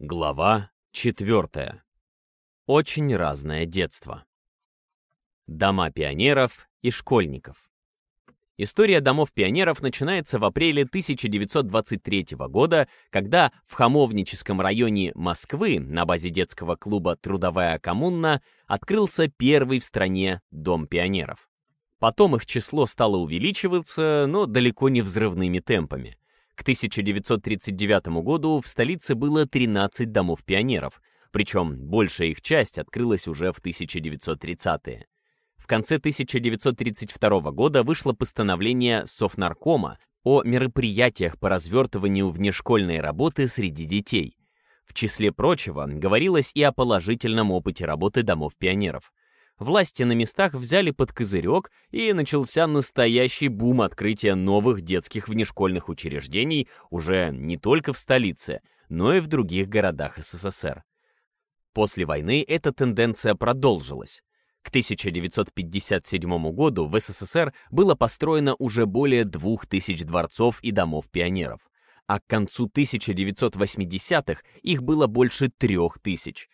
Глава 4. Очень разное детство. Дома пионеров и школьников. История домов пионеров начинается в апреле 1923 года, когда в Хамовническом районе Москвы на базе детского клуба «Трудовая коммуна» открылся первый в стране Дом пионеров. Потом их число стало увеличиваться, но далеко не взрывными темпами. К 1939 году в столице было 13 домов пионеров, причем большая их часть открылась уже в 1930-е. В конце 1932 года вышло постановление Совнаркома о мероприятиях по развертыванию внешкольной работы среди детей. В числе прочего, говорилось и о положительном опыте работы домов пионеров власти на местах взяли под козырек, и начался настоящий бум открытия новых детских внешкольных учреждений уже не только в столице, но и в других городах СССР. После войны эта тенденция продолжилась. К 1957 году в СССР было построено уже более двух тысяч дворцов и домов пионеров, а к концу 1980-х их было больше трех тысяч –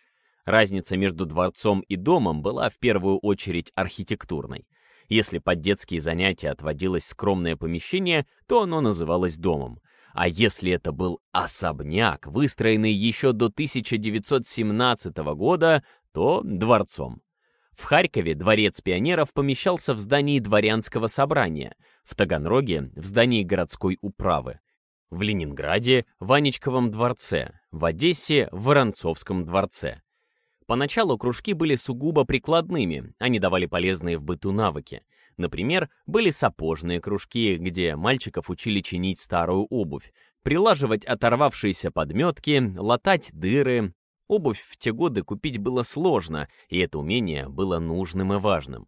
Разница между дворцом и домом была в первую очередь архитектурной. Если под детские занятия отводилось скромное помещение, то оно называлось домом. А если это был особняк, выстроенный еще до 1917 года, то дворцом. В Харькове дворец пионеров помещался в здании дворянского собрания, в Таганроге — в здании городской управы, в Ленинграде — в Анечковом дворце, в Одессе — в Воронцовском дворце. Поначалу кружки были сугубо прикладными, они давали полезные в быту навыки. Например, были сапожные кружки, где мальчиков учили чинить старую обувь, прилаживать оторвавшиеся подметки, латать дыры. Обувь в те годы купить было сложно, и это умение было нужным и важным.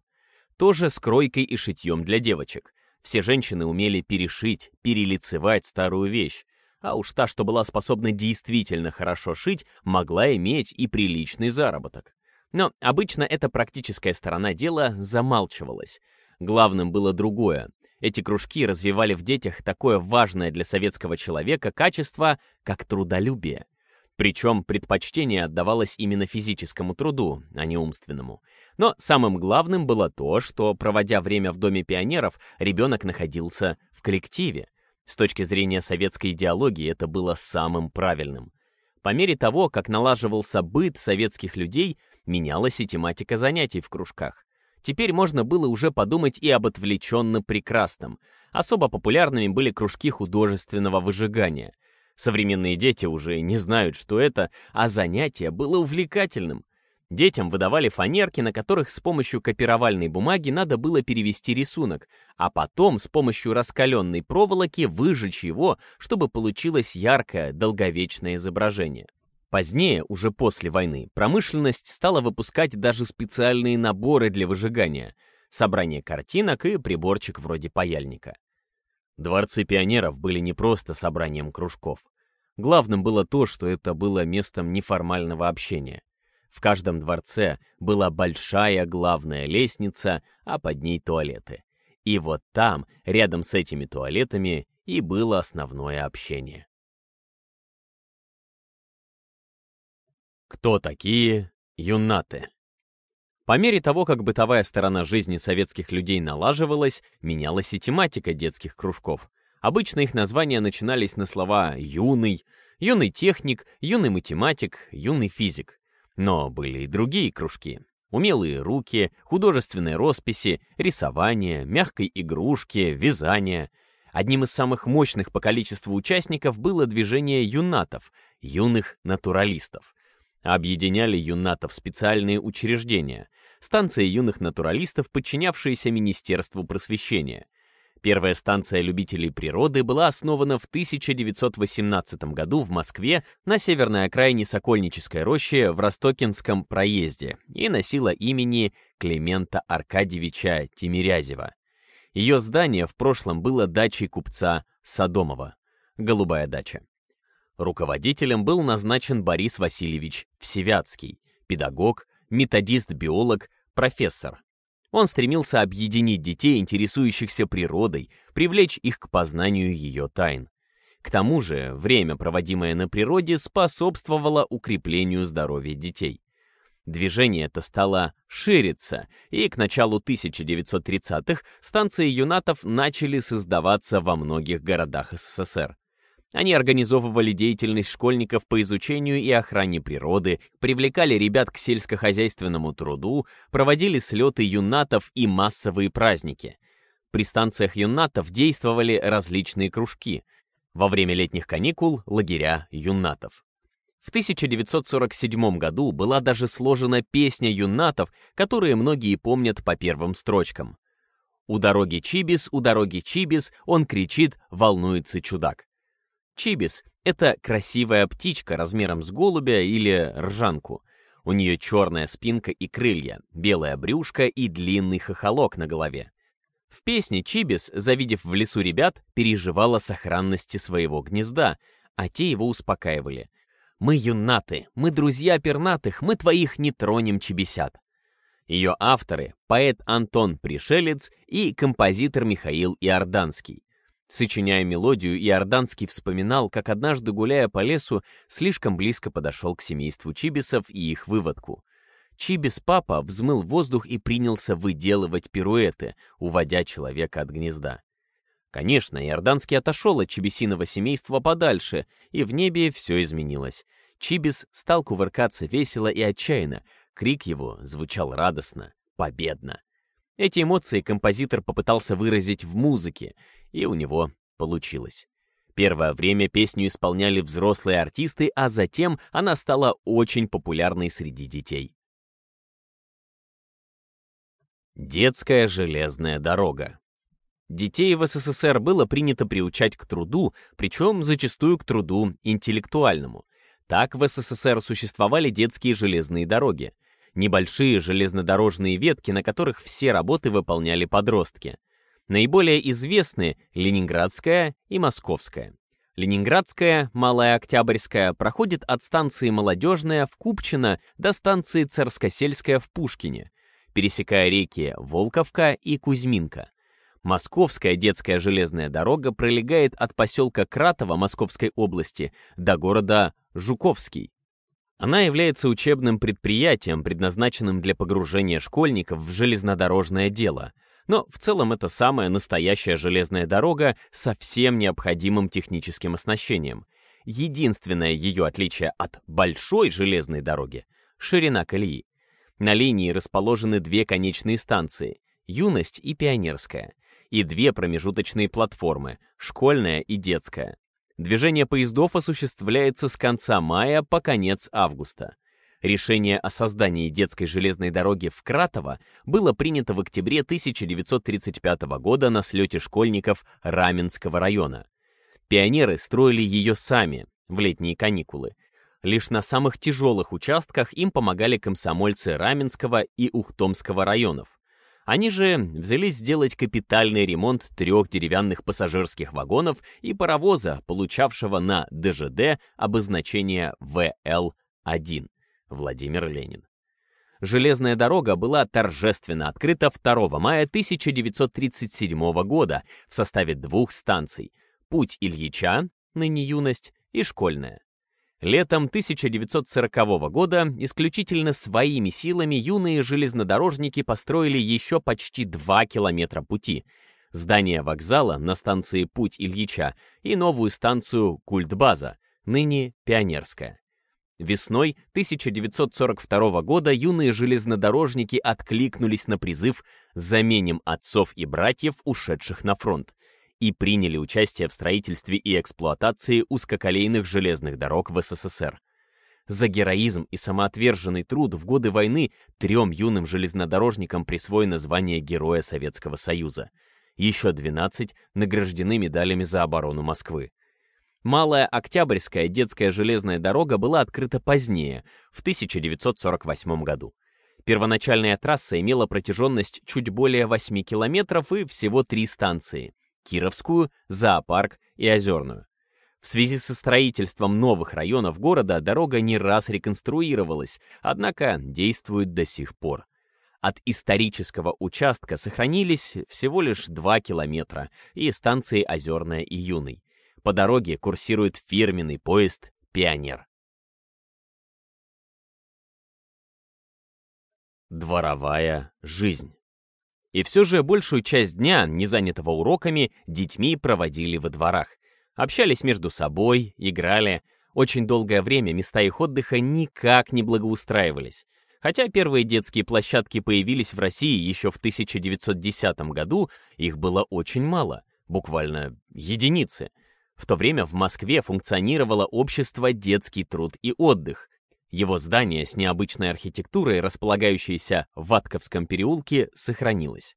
Тоже с кройкой и шитьем для девочек. Все женщины умели перешить, перелицевать старую вещь а уж та, что была способна действительно хорошо шить, могла иметь и приличный заработок. Но обычно эта практическая сторона дела замалчивалась. Главным было другое. Эти кружки развивали в детях такое важное для советского человека качество, как трудолюбие. Причем предпочтение отдавалось именно физическому труду, а не умственному. Но самым главным было то, что, проводя время в Доме пионеров, ребенок находился в коллективе. С точки зрения советской идеологии это было самым правильным. По мере того, как налаживался быт советских людей, менялась и тематика занятий в кружках. Теперь можно было уже подумать и об отвлеченно прекрасном. Особо популярными были кружки художественного выжигания. Современные дети уже не знают, что это, а занятие было увлекательным. Детям выдавали фанерки, на которых с помощью копировальной бумаги надо было перевести рисунок, а потом с помощью раскаленной проволоки выжечь его, чтобы получилось яркое, долговечное изображение. Позднее, уже после войны, промышленность стала выпускать даже специальные наборы для выжигания, собрание картинок и приборчик вроде паяльника. Дворцы пионеров были не просто собранием кружков. Главным было то, что это было местом неформального общения — в каждом дворце была большая главная лестница, а под ней туалеты. И вот там, рядом с этими туалетами, и было основное общение. Кто такие юнаты? По мере того, как бытовая сторона жизни советских людей налаживалась, менялась и тематика детских кружков. Обычно их названия начинались на слова «юный», «юный техник», «юный математик», «юный физик». Но были и другие кружки. Умелые руки, художественные росписи, рисование, мягкой игрушки, вязание. Одним из самых мощных по количеству участников было движение юнатов, юных натуралистов. Объединяли юнатов специальные учреждения, станции юных натуралистов, подчинявшиеся Министерству просвещения. Первая станция любителей природы была основана в 1918 году в Москве на северной окраине Сокольнической рощи в Ростокинском проезде и носила имени Климента Аркадьевича Тимирязева. Ее здание в прошлом было дачей купца Садомова, «Голубая дача». Руководителем был назначен Борис Васильевич Всевятский, педагог, методист-биолог, профессор. Он стремился объединить детей, интересующихся природой, привлечь их к познанию ее тайн. К тому же, время, проводимое на природе, способствовало укреплению здоровья детей. Движение это стало шириться, и к началу 1930-х станции юнатов начали создаваться во многих городах СССР. Они организовывали деятельность школьников по изучению и охране природы, привлекали ребят к сельскохозяйственному труду, проводили слеты юнатов и массовые праздники. При станциях юнатов действовали различные кружки. Во время летних каникул — лагеря юнатов. В 1947 году была даже сложена песня юнатов, которые многие помнят по первым строчкам. «У дороги Чибис, у дороги Чибис, он кричит, волнуется чудак». Чибис — это красивая птичка размером с голубя или ржанку. У нее черная спинка и крылья, белое брюшко и длинный хохолок на голове. В песне Чибис, завидев в лесу ребят, переживала сохранности своего гнезда, а те его успокаивали. «Мы юнаты, мы друзья пернатых, мы твоих не тронем, Чибисят». Ее авторы — поэт Антон Пришелец и композитор Михаил Иорданский. Сочиняя мелодию, Иорданский вспоминал, как однажды, гуляя по лесу, слишком близко подошел к семейству Чибисов и их выводку. Чибис-папа взмыл воздух и принялся выделывать пируэты, уводя человека от гнезда. Конечно, Иорданский отошел от чибисиного семейства подальше, и в небе все изменилось. Чибис стал кувыркаться весело и отчаянно, крик его звучал радостно, победно. Эти эмоции композитор попытался выразить в музыке, и у него получилось. Первое время песню исполняли взрослые артисты, а затем она стала очень популярной среди детей. Детская железная дорога. Детей в СССР было принято приучать к труду, причем зачастую к труду интеллектуальному. Так в СССР существовали детские железные дороги. Небольшие железнодорожные ветки, на которых все работы выполняли подростки. Наиболее известны Ленинградская и Московская. Ленинградская, Малая Октябрьская, проходит от станции Молодежная в Купчино до станции Царскосельская в Пушкине, пересекая реки Волковка и Кузьминка. Московская детская железная дорога пролегает от поселка Кратово Московской области до города Жуковский. Она является учебным предприятием, предназначенным для погружения школьников в железнодорожное дело. Но в целом это самая настоящая железная дорога со всем необходимым техническим оснащением. Единственное ее отличие от большой железной дороги — ширина колеи. На линии расположены две конечные станции — «Юность» и «Пионерская», и две промежуточные платформы — «Школьная» и «Детская». Движение поездов осуществляется с конца мая по конец августа. Решение о создании детской железной дороги в Кратово было принято в октябре 1935 года на слете школьников Раменского района. Пионеры строили ее сами в летние каникулы. Лишь на самых тяжелых участках им помогали комсомольцы Раменского и Ухтомского районов. Они же взялись сделать капитальный ремонт трех деревянных пассажирских вагонов и паровоза, получавшего на ДЖД обозначение ВЛ-1 Владимир Ленин. Железная дорога была торжественно открыта 2 мая 1937 года в составе двух станций «Путь Ильича», ныне юность, и «Школьная». Летом 1940 года исключительно своими силами юные железнодорожники построили еще почти 2 километра пути, здание вокзала на станции Путь Ильича и новую станцию Культбаза, ныне Пионерская. Весной 1942 года юные железнодорожники откликнулись на призыв «Заменим отцов и братьев, ушедших на фронт», и приняли участие в строительстве и эксплуатации узкоколейных железных дорог в СССР. За героизм и самоотверженный труд в годы войны трем юным железнодорожникам присвоено звание Героя Советского Союза. Еще 12 награждены медалями за оборону Москвы. Малая Октябрьская детская железная дорога была открыта позднее, в 1948 году. Первоначальная трасса имела протяженность чуть более 8 километров и всего три станции. Кировскую, Зоопарк и Озерную. В связи со строительством новых районов города дорога не раз реконструировалась, однако действует до сих пор. От исторического участка сохранились всего лишь 2 километра и станции Озерная и Юный. По дороге курсирует фирменный поезд «Пионер». Дворовая жизнь. И все же большую часть дня, не занятого уроками, детьми проводили во дворах. Общались между собой, играли. Очень долгое время места их отдыха никак не благоустраивались. Хотя первые детские площадки появились в России еще в 1910 году, их было очень мало, буквально единицы. В то время в Москве функционировало общество «Детский труд и отдых», его здание с необычной архитектурой, располагающееся в Ватковском переулке, сохранилось,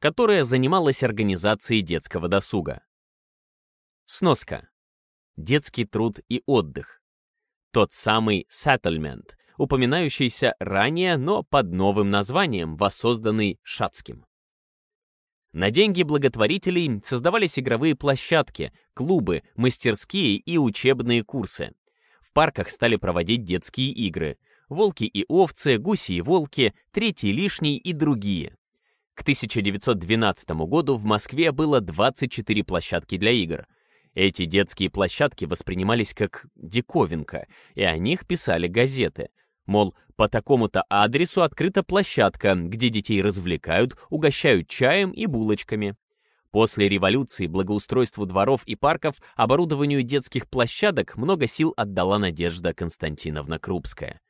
которое занималось организацией детского досуга. Сноска. Детский труд и отдых. Тот самый settlement, упоминающийся ранее, но под новым названием, воссозданный Шацким. На деньги благотворителей создавались игровые площадки, клубы, мастерские и учебные курсы парках стали проводить детские игры. Волки и овцы, гуси и волки, третий лишний и другие. К 1912 году в Москве было 24 площадки для игр. Эти детские площадки воспринимались как диковинка, и о них писали газеты. Мол, по такому-то адресу открыта площадка, где детей развлекают, угощают чаем и булочками. После революции благоустройству дворов и парков, оборудованию детских площадок много сил отдала Надежда Константиновна Крупская.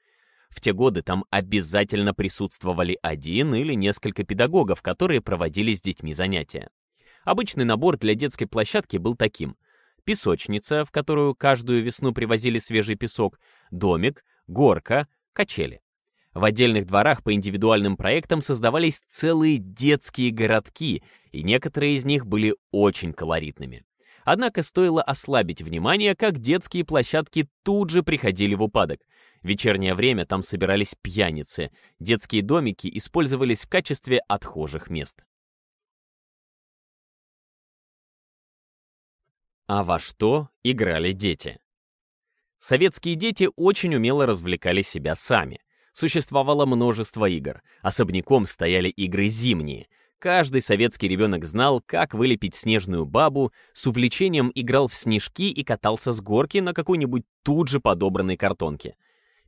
В те годы там обязательно присутствовали один или несколько педагогов, которые проводили с детьми занятия. Обычный набор для детской площадки был таким. Песочница, в которую каждую весну привозили свежий песок, домик, горка, качели. В отдельных дворах по индивидуальным проектам создавались целые детские городки, и некоторые из них были очень колоритными. Однако стоило ослабить внимание, как детские площадки тут же приходили в упадок. В вечернее время там собирались пьяницы, детские домики использовались в качестве отхожих мест. А во что играли дети? Советские дети очень умело развлекали себя сами существовало множество игр. Особняком стояли игры зимние. Каждый советский ребенок знал, как вылепить снежную бабу, с увлечением играл в снежки и катался с горки на какой-нибудь тут же подобранной картонке.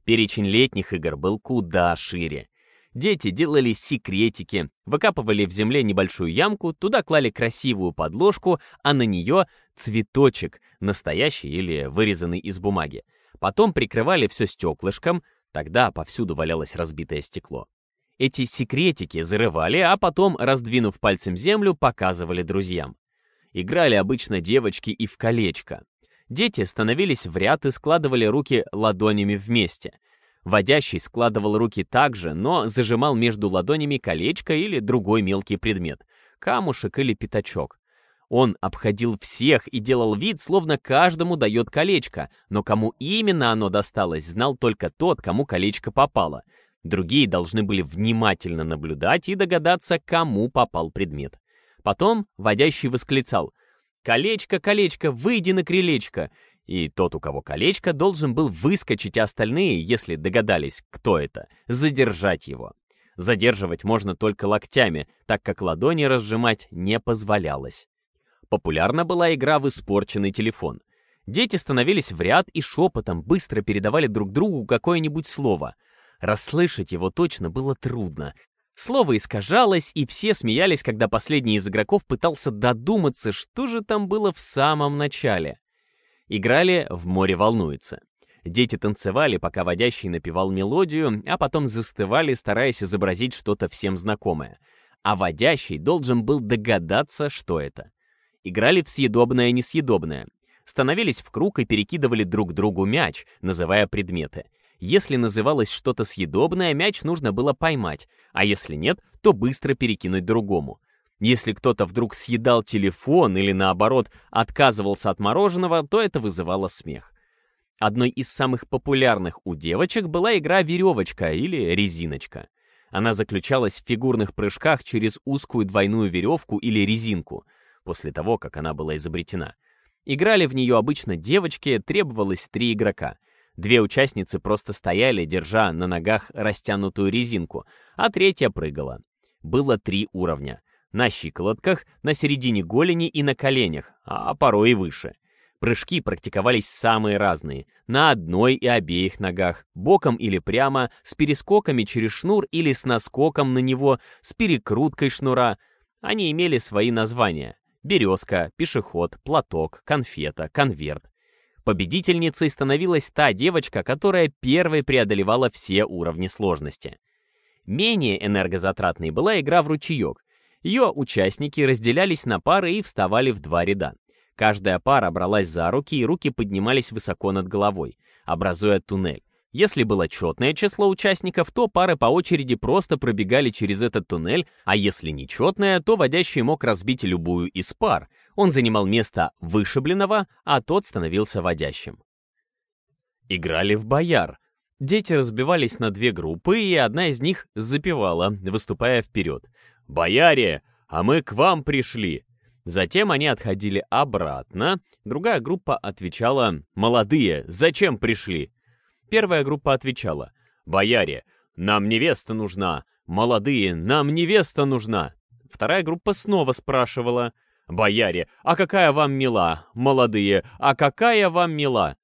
Перечень летних игр был куда шире. Дети делали секретики, выкапывали в земле небольшую ямку, туда клали красивую подложку, а на нее цветочек, настоящий или вырезанный из бумаги. Потом прикрывали все стеклышком, Тогда повсюду валялось разбитое стекло. Эти секретики зарывали, а потом, раздвинув пальцем землю, показывали друзьям. Играли обычно девочки и в колечко. Дети становились в ряд и складывали руки ладонями вместе. Водящий складывал руки так же, но зажимал между ладонями колечко или другой мелкий предмет, камушек или пятачок. Он обходил всех и делал вид, словно каждому дает колечко, но кому именно оно досталось, знал только тот, кому колечко попало. Другие должны были внимательно наблюдать и догадаться, кому попал предмет. Потом водящий восклицал «Колечко, колечко, выйди на крылечко!» И тот, у кого колечко, должен был выскочить, а остальные, если догадались, кто это, задержать его. Задерживать можно только локтями, так как ладони разжимать не позволялось. Популярна была игра в испорченный телефон. Дети становились в ряд и шепотом быстро передавали друг другу какое-нибудь слово. Расслышать его точно было трудно. Слово искажалось, и все смеялись, когда последний из игроков пытался додуматься, что же там было в самом начале. Играли «В море волнуется». Дети танцевали, пока водящий напевал мелодию, а потом застывали, стараясь изобразить что-то всем знакомое. А водящий должен был догадаться, что это. Играли в съедобное и несъедобное. Становились в круг и перекидывали друг другу мяч, называя предметы. Если называлось что-то съедобное, мяч нужно было поймать, а если нет, то быстро перекинуть другому. Если кто-то вдруг съедал телефон или, наоборот, отказывался от мороженого, то это вызывало смех. Одной из самых популярных у девочек была игра «Веревочка» или «Резиночка». Она заключалась в фигурных прыжках через узкую двойную веревку или резинку — после того, как она была изобретена. Играли в нее обычно девочки, требовалось три игрока. Две участницы просто стояли, держа на ногах растянутую резинку, а третья прыгала. Было три уровня. На щиколотках, на середине голени и на коленях, а порой и выше. Прыжки практиковались самые разные. На одной и обеих ногах, боком или прямо, с перескоками через шнур или с наскоком на него, с перекруткой шнура. Они имели свои названия. Березка, пешеход, платок, конфета, конверт. Победительницей становилась та девочка, которая первой преодолевала все уровни сложности. Менее энергозатратной была игра в ручеек. Ее участники разделялись на пары и вставали в два ряда. Каждая пара бралась за руки, и руки поднимались высоко над головой, образуя туннель. Если было четное число участников, то пары по очереди просто пробегали через этот туннель, а если нечетное, то водящий мог разбить любую из пар. Он занимал место вышибленного, а тот становился водящим. Играли в бояр. Дети разбивались на две группы, и одна из них запевала, выступая вперед. «Бояре, а мы к вам пришли!» Затем они отходили обратно. Другая группа отвечала «Молодые, зачем пришли?» Первая группа отвечала «Бояре, нам невеста нужна! Молодые, нам невеста нужна!» Вторая группа снова спрашивала «Бояре, а какая вам мила? Молодые, а какая вам мила?»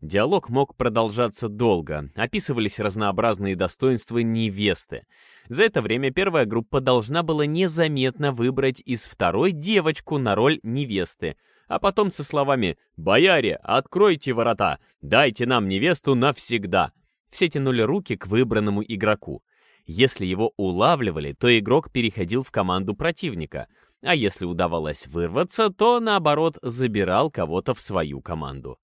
Диалог мог продолжаться долго, описывались разнообразные достоинства невесты. За это время первая группа должна была незаметно выбрать из второй девочку на роль невесты, а потом со словами «Бояре, откройте ворота, дайте нам невесту навсегда». Все тянули руки к выбранному игроку. Если его улавливали, то игрок переходил в команду противника, а если удавалось вырваться, то, наоборот, забирал кого-то в свою команду.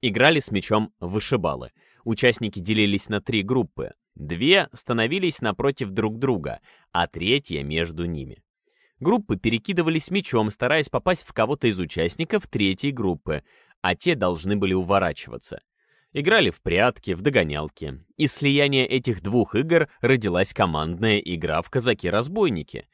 Играли с мячом вышибалы. Участники делились на три группы. Две становились напротив друг друга, а третья между ними. Группы перекидывались мячом, стараясь попасть в кого-то из участников третьей группы, а те должны были уворачиваться. Играли в прятки, в догонялки. Из слияния этих двух игр родилась командная игра в казаки-разбойники.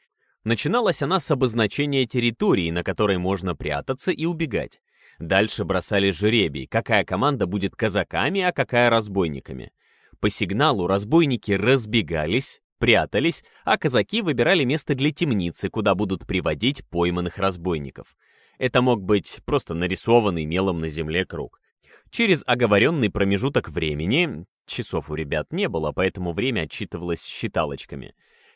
Начиналась она с обозначения территории, на которой можно прятаться и убегать. Дальше бросали жеребий, какая команда будет казаками, а какая разбойниками. По сигналу разбойники разбегались, прятались, а казаки выбирали место для темницы, куда будут приводить пойманных разбойников. Это мог быть просто нарисованный мелом на земле круг. Через оговоренный промежуток времени, часов у ребят не было, поэтому время отчитывалось считалочками,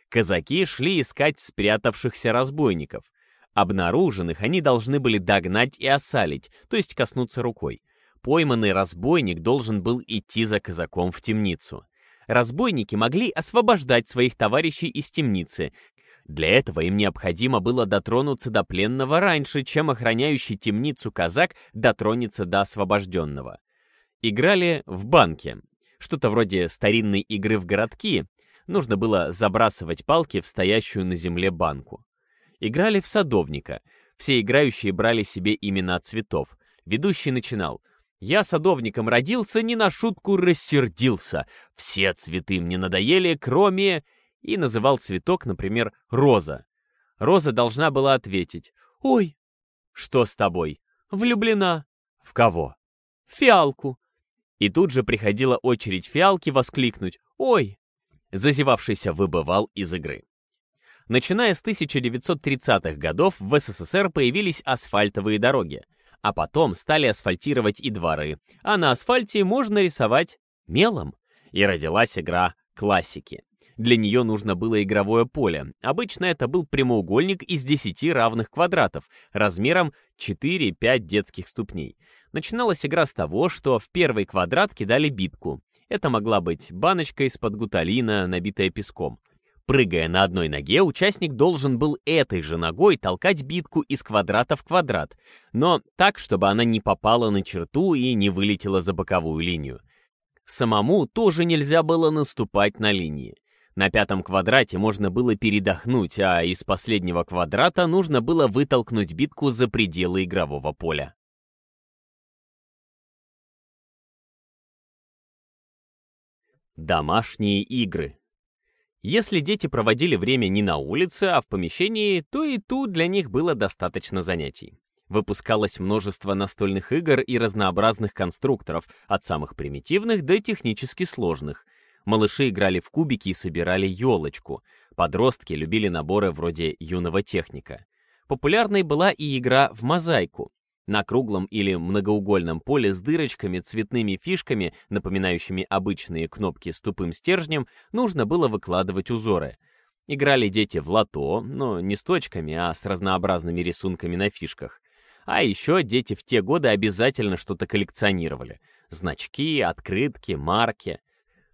казаки шли искать спрятавшихся разбойников. Обнаруженных они должны были догнать и осалить, то есть коснуться рукой. Пойманный разбойник должен был идти за казаком в темницу. Разбойники могли освобождать своих товарищей из темницы. Для этого им необходимо было дотронуться до пленного раньше, чем охраняющий темницу казак дотронется до освобожденного. Играли в банке. Что-то вроде старинной игры в городки. Нужно было забрасывать палки в стоящую на земле банку. Играли в садовника. Все играющие брали себе имена цветов. Ведущий начинал. «Я садовником родился, не на шутку рассердился. Все цветы мне надоели, кроме...» И называл цветок, например, роза. Роза должна была ответить. «Ой, что с тобой? Влюблена». «В кого?» «В фиалку». И тут же приходила очередь фиалки воскликнуть «Ой!». Зазевавшийся выбывал из игры. Начиная с 1930-х годов в СССР появились асфальтовые дороги, а потом стали асфальтировать и дворы, а на асфальте можно рисовать мелом. И родилась игра классики. Для нее нужно было игровое поле. Обычно это был прямоугольник из 10 равных квадратов, размером 4-5 детских ступней. Начиналась игра с того, что в первый квадрат кидали битку. Это могла быть баночка из-под гуталина, набитая песком. Прыгая на одной ноге, участник должен был этой же ногой толкать битку из квадрата в квадрат, но так, чтобы она не попала на черту и не вылетела за боковую линию. Самому тоже нельзя было наступать на линии. На пятом квадрате можно было передохнуть, а из последнего квадрата нужно было вытолкнуть битку за пределы игрового поля. Домашние игры если дети проводили время не на улице, а в помещении, то и тут для них было достаточно занятий. Выпускалось множество настольных игр и разнообразных конструкторов, от самых примитивных до технически сложных. Малыши играли в кубики и собирали елочку. Подростки любили наборы вроде юного техника. Популярной была и игра в мозаику. На круглом или многоугольном поле с дырочками, цветными фишками, напоминающими обычные кнопки с тупым стержнем, нужно было выкладывать узоры. Играли дети в лото, но не с точками, а с разнообразными рисунками на фишках. А еще дети в те годы обязательно что-то коллекционировали. Значки, открытки, марки.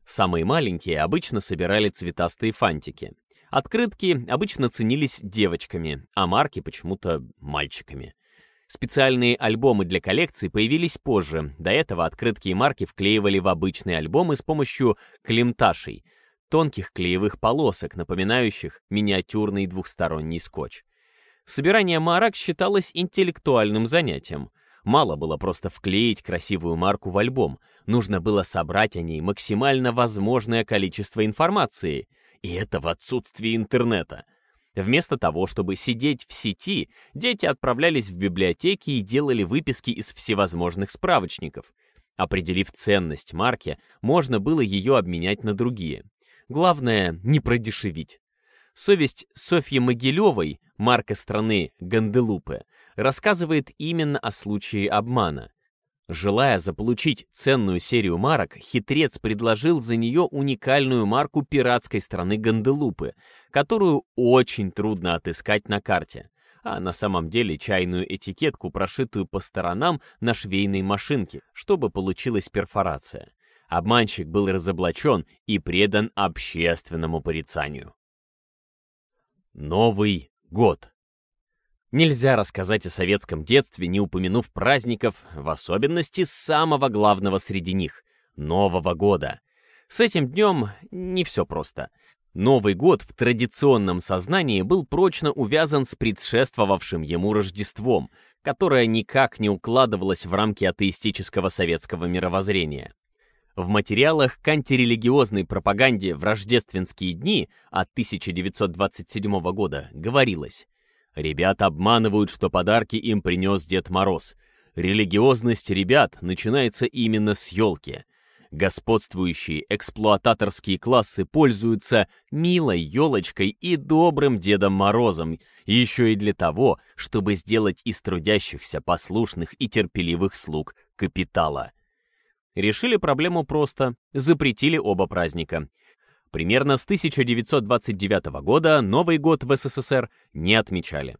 Самые маленькие обычно собирали цветастые фантики. Открытки обычно ценились девочками, а марки почему-то мальчиками. Специальные альбомы для коллекции появились позже. До этого открытки и марки вклеивали в обычные альбомы с помощью клемташей, тонких клеевых полосок, напоминающих миниатюрный двухсторонний скотч. Собирание марок считалось интеллектуальным занятием. Мало было просто вклеить красивую марку в альбом, нужно было собрать о ней максимально возможное количество информации. И это в отсутствии интернета — Вместо того, чтобы сидеть в сети, дети отправлялись в библиотеки и делали выписки из всевозможных справочников. Определив ценность марки, можно было ее обменять на другие. Главное, не продешевить. Совесть Софьи Могилевой, марка страны Ганделупе, рассказывает именно о случае обмана. Желая заполучить ценную серию марок, хитрец предложил за нее уникальную марку пиратской страны Ганделупы, которую очень трудно отыскать на карте, а на самом деле чайную этикетку, прошитую по сторонам на швейной машинке, чтобы получилась перфорация. Обманщик был разоблачен и предан общественному порицанию. Новый год Нельзя рассказать о советском детстве, не упомянув праздников, в особенности самого главного среди них — Нового года. С этим днем не все просто. Новый год в традиционном сознании был прочно увязан с предшествовавшим ему Рождеством, которое никак не укладывалось в рамки атеистического советского мировоззрения. В материалах к антирелигиозной пропаганде в рождественские дни от 1927 года говорилось Ребят обманывают, что подарки им принес Дед Мороз. Религиозность ребят начинается именно с елки. Господствующие эксплуататорские классы пользуются милой елочкой и добрым Дедом Морозом, еще и для того, чтобы сделать из трудящихся послушных и терпеливых слуг капитала. Решили проблему просто, запретили оба праздника — Примерно с 1929 года Новый год в СССР не отмечали.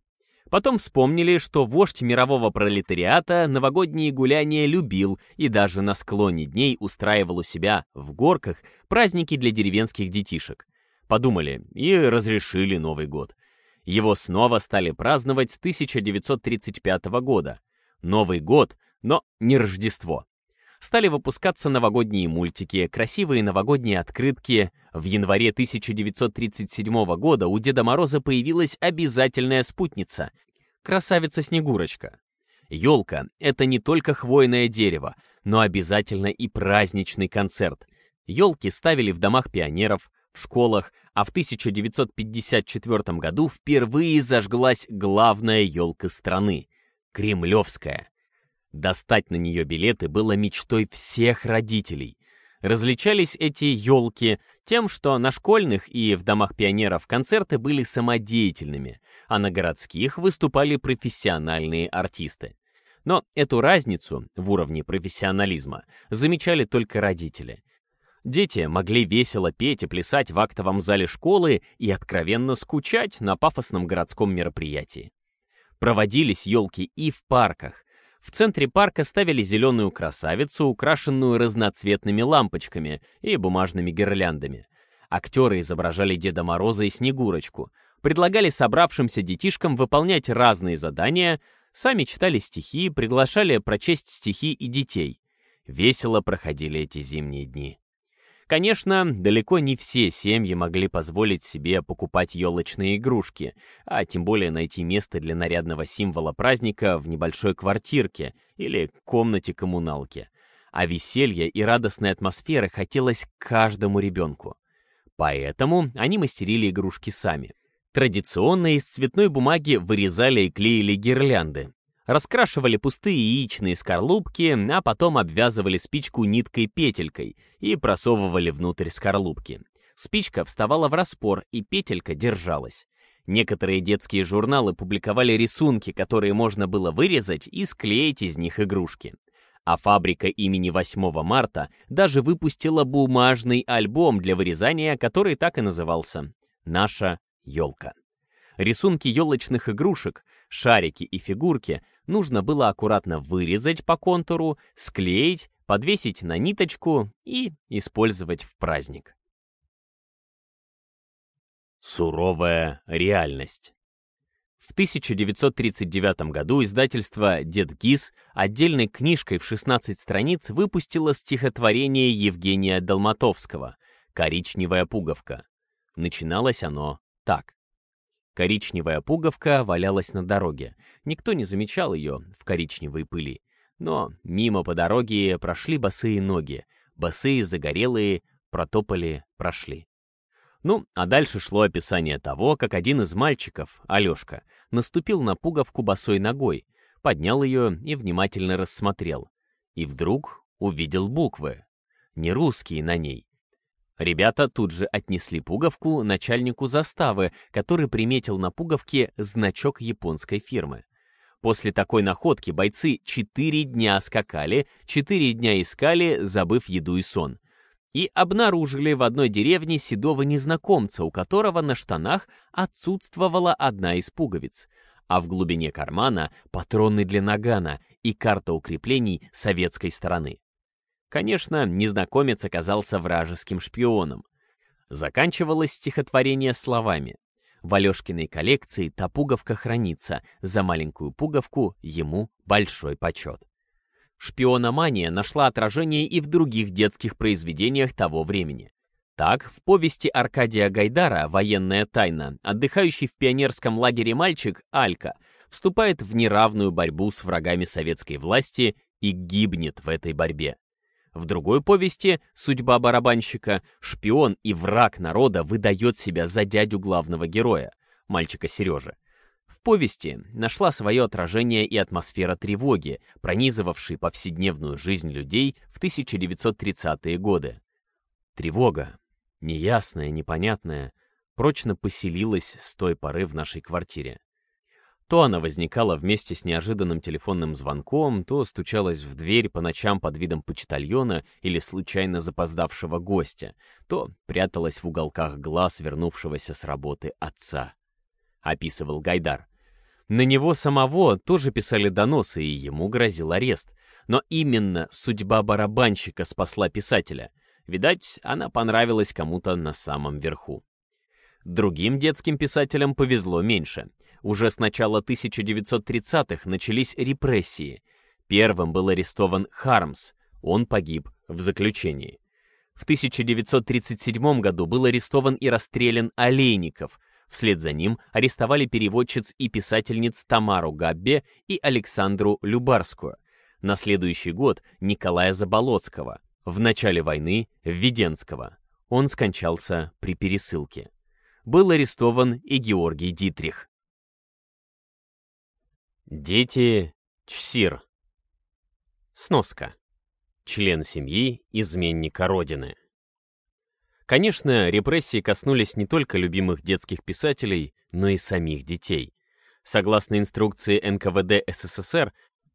Потом вспомнили, что вождь мирового пролетариата новогодние гуляния любил и даже на склоне дней устраивал у себя в горках праздники для деревенских детишек. Подумали и разрешили Новый год. Его снова стали праздновать с 1935 года. Новый год, но не Рождество стали выпускаться новогодние мультики, красивые новогодние открытки. В январе 1937 года у Деда Мороза появилась обязательная спутница — красавица-снегурочка. Елка — это не только хвойное дерево, но обязательно и праздничный концерт. Елки ставили в домах пионеров, в школах, а в 1954 году впервые зажглась главная елка страны — Кремлевская. Достать на нее билеты было мечтой всех родителей. Различались эти елки тем, что на школьных и в домах пионеров концерты были самодеятельными, а на городских выступали профессиональные артисты. Но эту разницу в уровне профессионализма замечали только родители. Дети могли весело петь и плясать в актовом зале школы и откровенно скучать на пафосном городском мероприятии. Проводились елки и в парках, в центре парка ставили зеленую красавицу, украшенную разноцветными лампочками и бумажными гирляндами. Актеры изображали Деда Мороза и Снегурочку, предлагали собравшимся детишкам выполнять разные задания, сами читали стихи, приглашали прочесть стихи и детей. Весело проходили эти зимние дни. Конечно, далеко не все семьи могли позволить себе покупать елочные игрушки, а тем более найти место для нарядного символа праздника в небольшой квартирке или комнате коммуналки. А веселья и радостной атмосферы хотелось каждому ребенку. Поэтому они мастерили игрушки сами. Традиционно из цветной бумаги вырезали и клеили гирлянды, раскрашивали пустые яичные скорлупки, а потом обвязывали спичку ниткой-петелькой и просовывали внутрь скорлупки. Спичка вставала в распор, и петелька держалась. Некоторые детские журналы публиковали рисунки, которые можно было вырезать и склеить из них игрушки. А фабрика имени 8 марта даже выпустила бумажный альбом для вырезания, который так и назывался «Наша елка». Рисунки елочных игрушек, шарики и фигурки нужно было аккуратно вырезать по контуру, склеить, подвесить на ниточку и использовать в праздник. Суровая реальность. В 1939 году издательство «Дед Гиз» отдельной книжкой в 16 страниц выпустило стихотворение Евгения Долматовского «Коричневая пуговка». Начиналось оно так. Коричневая пуговка валялась на дороге. Никто не замечал ее в коричневой пыли. Но мимо по дороге прошли босые ноги. Босые, загорелые, протопали, прошли. Ну, а дальше шло описание того, как один из мальчиков, Алешка, наступил на пуговку босой ногой, поднял ее и внимательно рассмотрел. И вдруг увидел буквы. Не русские на ней. Ребята тут же отнесли пуговку начальнику заставы, который приметил на пуговке значок японской фирмы. После такой находки бойцы четыре дня скакали, четыре дня искали, забыв еду и сон и обнаружили в одной деревне седого незнакомца, у которого на штанах отсутствовала одна из пуговиц, а в глубине кармана патроны для нагана и карта укреплений советской стороны. Конечно, незнакомец оказался вражеским шпионом. Заканчивалось стихотворение словами «В Алешкиной коллекции та пуговка хранится, за маленькую пуговку ему большой почет». Шпиономания нашла отражение и в других детских произведениях того времени. Так, в повести Аркадия Гайдара «Военная тайна» отдыхающий в пионерском лагере мальчик Алька вступает в неравную борьбу с врагами советской власти и гибнет в этой борьбе. В другой повести «Судьба барабанщика» шпион и враг народа выдает себя за дядю главного героя, мальчика Сережи. В повести нашла свое отражение и атмосфера тревоги, пронизывавшей повседневную жизнь людей в 1930-е годы. Тревога, неясная, непонятная, прочно поселилась с той поры в нашей квартире. То она возникала вместе с неожиданным телефонным звонком, то стучалась в дверь по ночам под видом почтальона или случайно запоздавшего гостя, то пряталась в уголках глаз вернувшегося с работы отца описывал Гайдар. На него самого тоже писали доносы, и ему грозил арест. Но именно судьба барабанщика спасла писателя. Видать, она понравилась кому-то на самом верху. Другим детским писателям повезло меньше. Уже с начала 1930-х начались репрессии. Первым был арестован Хармс. Он погиб в заключении. В 1937 году был арестован и расстрелян Олейников, Вслед за ним арестовали переводчиц и писательниц Тамару Габбе и Александру Любарскую. На следующий год Николая Заболоцкого. В начале войны Введенского. Он скончался при пересылке. Был арестован и Георгий Дитрих. Дети Чсир. Сноска. Член семьи изменника Родины. Конечно, репрессии коснулись не только любимых детских писателей, но и самих детей. Согласно инструкции НКВД СССР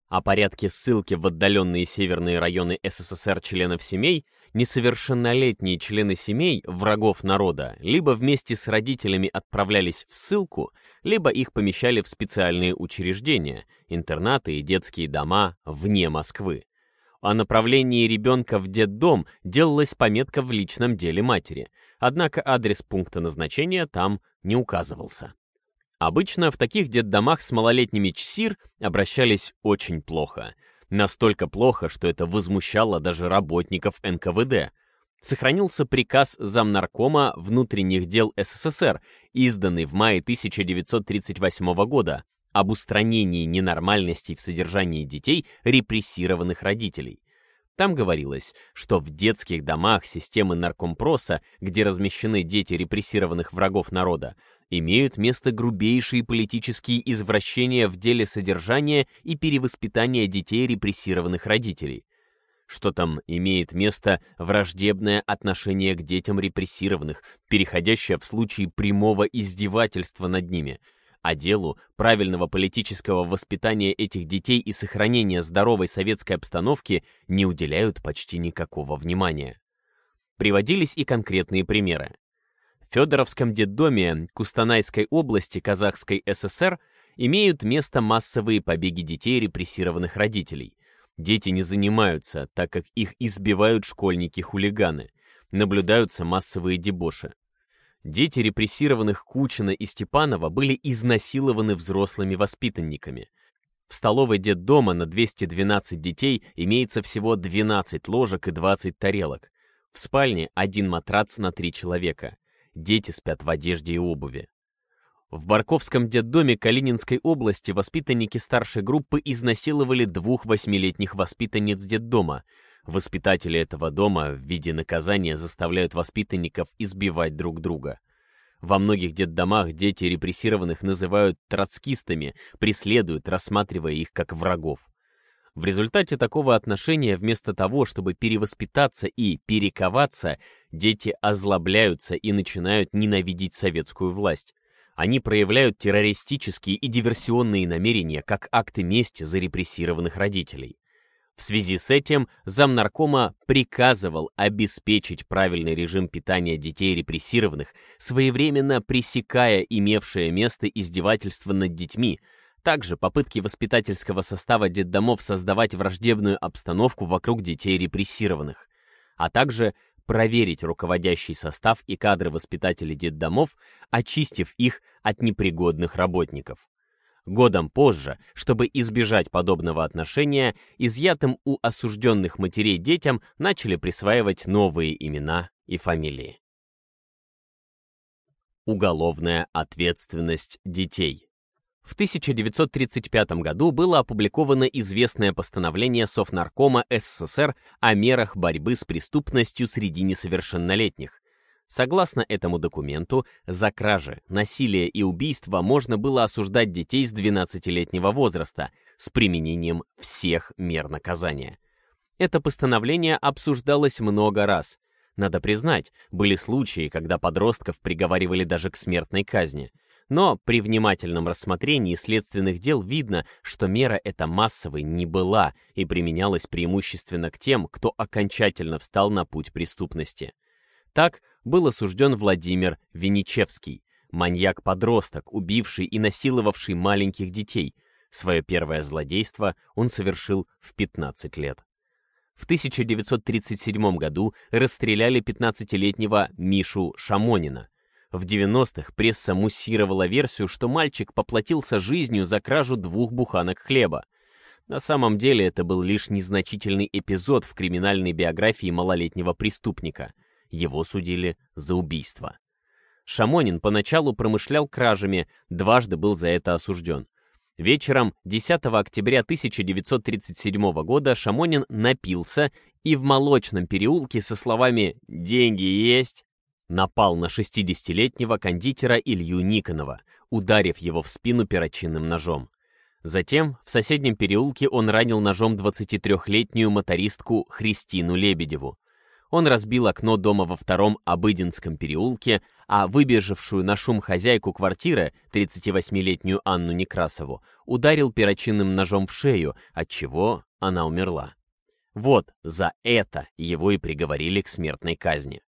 о порядке ссылки в отдаленные северные районы СССР членов семей, несовершеннолетние члены семей, врагов народа, либо вместе с родителями отправлялись в ссылку, либо их помещали в специальные учреждения, интернаты и детские дома вне Москвы. О направлении ребенка в детдом делалась пометка в личном деле матери, однако адрес пункта назначения там не указывался. Обычно в таких детдомах с малолетними ЧСИР обращались очень плохо. Настолько плохо, что это возмущало даже работников НКВД. Сохранился приказ замнаркома внутренних дел СССР, изданный в мае 1938 года, об устранении ненормальностей в содержании детей репрессированных родителей. Там говорилось, что в детских домах системы наркомпроса, где размещены дети репрессированных врагов народа, имеют место грубейшие политические извращения в деле содержания и перевоспитания детей репрессированных родителей. что там имеет место враждебное отношение к детям репрессированных, переходящее в случае прямого издевательства над ними, а делу правильного политического воспитания этих детей и сохранения здоровой советской обстановки не уделяют почти никакого внимания. Приводились и конкретные примеры. Федоровском детдоме Кустанайской области Казахской ССР имеют место массовые побеги детей репрессированных родителей. Дети не занимаются, так как их избивают школьники-хулиганы. Наблюдаются массовые дебоши. Дети репрессированных Кучина и Степанова были изнасилованы взрослыми воспитанниками. В столовой детдома на 212 детей имеется всего 12 ложек и 20 тарелок. В спальне один матрац на три человека. Дети спят в одежде и обуви. В Барковском детдоме Калининской области воспитанники старшей группы изнасиловали двух восьмилетних воспитанниц детдома. Воспитатели этого дома в виде наказания заставляют воспитанников избивать друг друга. Во многих детдомах дети репрессированных называют троцкистами, преследуют, рассматривая их как врагов. В результате такого отношения вместо того, чтобы перевоспитаться и перековаться, дети озлобляются и начинают ненавидеть советскую власть. Они проявляют террористические и диверсионные намерения как акты мести за репрессированных родителей. В связи с этим замнаркома приказывал обеспечить правильный режим питания детей репрессированных, своевременно пресекая имевшее место издевательство над детьми, также попытки воспитательского состава детдомов создавать враждебную обстановку вокруг детей репрессированных, а также проверить руководящий состав и кадры воспитателей детдомов, очистив их от непригодных работников. Годом позже, чтобы избежать подобного отношения, изъятым у осужденных матерей детям начали присваивать новые имена и фамилии. Уголовная ответственность детей в 1935 году было опубликовано известное постановление Совнаркома СССР о мерах борьбы с преступностью среди несовершеннолетних. Согласно этому документу, за кражи, насилие и убийство можно было осуждать детей с 12-летнего возраста с применением всех мер наказания. Это постановление обсуждалось много раз. Надо признать, были случаи, когда подростков приговаривали даже к смертной казни – но при внимательном рассмотрении следственных дел видно, что мера эта массовой не была и применялась преимущественно к тем, кто окончательно встал на путь преступности. Так был осужден Владимир Веничевский, маньяк-подросток, убивший и насиловавший маленьких детей. Свое первое злодейство он совершил в 15 лет. В 1937 году расстреляли 15-летнего Мишу Шамонина, в 90-х пресса муссировала версию, что мальчик поплатился жизнью за кражу двух буханок хлеба. На самом деле это был лишь незначительный эпизод в криминальной биографии малолетнего преступника. Его судили за убийство. Шамонин поначалу промышлял кражами, дважды был за это осужден. Вечером 10 октября 1937 года Шамонин напился и в молочном переулке со словами «Деньги есть?» Напал на 60-летнего кондитера Илью Никонова, ударив его в спину перочинным ножом. Затем в соседнем переулке он ранил ножом 23-летнюю мотористку Христину Лебедеву. Он разбил окно дома во втором Обыденском переулке, а выбежавшую на шум хозяйку квартиры, 38-летнюю Анну Некрасову, ударил перочинным ножом в шею, отчего она умерла. Вот за это его и приговорили к смертной казни.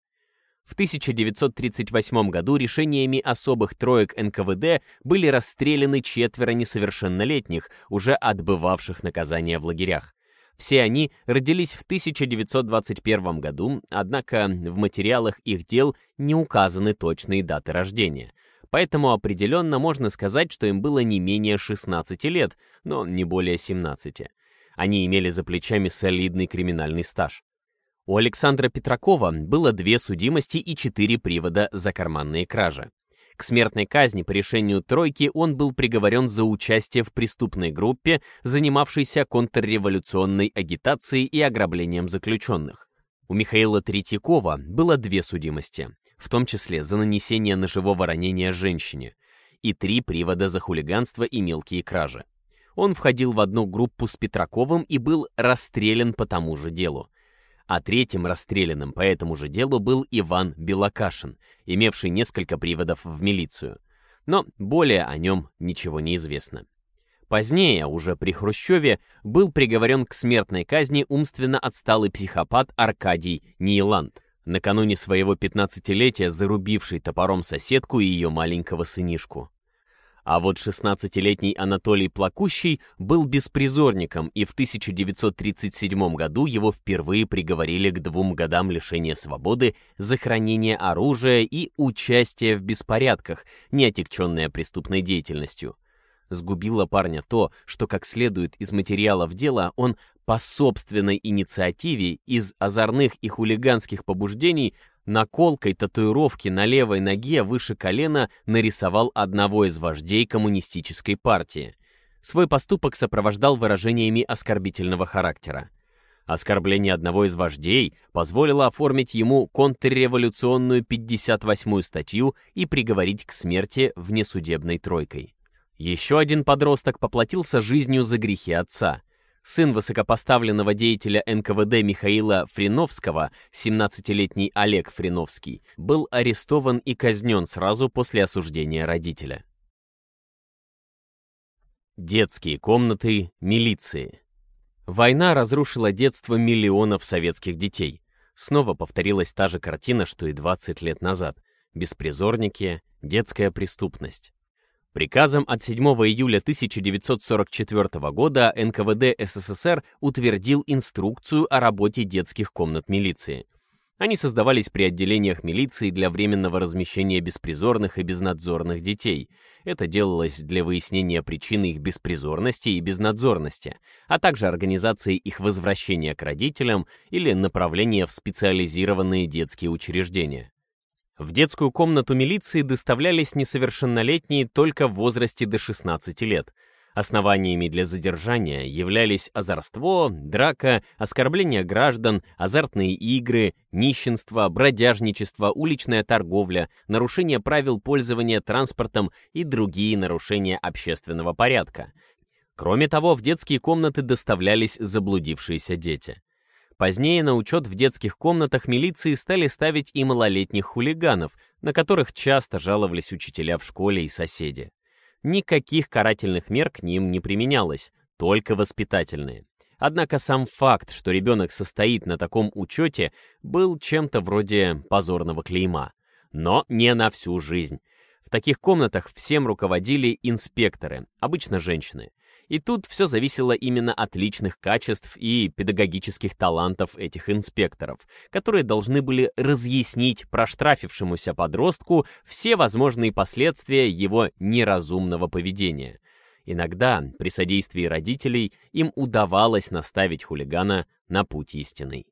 В 1938 году решениями особых троек НКВД были расстреляны четверо несовершеннолетних, уже отбывавших наказание в лагерях. Все они родились в 1921 году, однако в материалах их дел не указаны точные даты рождения. Поэтому определенно можно сказать, что им было не менее 16 лет, но не более 17. Они имели за плечами солидный криминальный стаж. У Александра Петракова было две судимости и четыре привода за карманные кражи. К смертной казни по решению тройки он был приговорен за участие в преступной группе, занимавшейся контрреволюционной агитацией и ограблением заключенных. У Михаила Третьякова было две судимости, в том числе за нанесение ножевого ранения женщине, и три привода за хулиганство и мелкие кражи. Он входил в одну группу с Петраковым и был расстрелян по тому же делу. А третьим расстрелянным по этому же делу был Иван Белокашин, имевший несколько приводов в милицию. Но более о нем ничего не известно. Позднее, уже при Хрущеве, был приговорен к смертной казни умственно отсталый психопат Аркадий Нейланд, накануне своего 15-летия зарубивший топором соседку и ее маленького сынишку. А вот 16-летний Анатолий Плакущий был беспризорником, и в 1937 году его впервые приговорили к двум годам лишения свободы за хранение оружия и участие в беспорядках, не отягченное преступной деятельностью. Сгубило парня то, что, как следует из материалов дела, он по собственной инициативе из озорных и хулиганских побуждений наколкой татуировки на левой ноге выше колена нарисовал одного из вождей коммунистической партии. Свой поступок сопровождал выражениями оскорбительного характера. Оскорбление одного из вождей позволило оформить ему контрреволюционную 58-ю статью и приговорить к смерти внесудебной тройкой. Еще один подросток поплатился жизнью за грехи отца сын высокопоставленного деятеля НКВД Михаила Фриновского, 17-летний Олег Фриновский, был арестован и казнен сразу после осуждения родителя. Детские комнаты милиции. Война разрушила детство миллионов советских детей. Снова повторилась та же картина, что и 20 лет назад. Беспризорники, детская преступность. Приказом от 7 июля 1944 года НКВД СССР утвердил инструкцию о работе детских комнат милиции. Они создавались при отделениях милиции для временного размещения беспризорных и безнадзорных детей. Это делалось для выяснения причины их беспризорности и безнадзорности, а также организации их возвращения к родителям или направления в специализированные детские учреждения. В детскую комнату милиции доставлялись несовершеннолетние только в возрасте до 16 лет. Основаниями для задержания являлись озорство, драка, оскорбление граждан, азартные игры, нищенство, бродяжничество, уличная торговля, нарушение правил пользования транспортом и другие нарушения общественного порядка. Кроме того, в детские комнаты доставлялись заблудившиеся дети. Позднее на учет в детских комнатах милиции стали ставить и малолетних хулиганов, на которых часто жаловались учителя в школе и соседи. Никаких карательных мер к ним не применялось, только воспитательные. Однако сам факт, что ребенок состоит на таком учете, был чем-то вроде позорного клейма. Но не на всю жизнь. В таких комнатах всем руководили инспекторы, обычно женщины. И тут все зависело именно от личных качеств и педагогических талантов этих инспекторов, которые должны были разъяснить проштрафившемуся подростку все возможные последствия его неразумного поведения. Иногда, при содействии родителей, им удавалось наставить хулигана на путь истинный.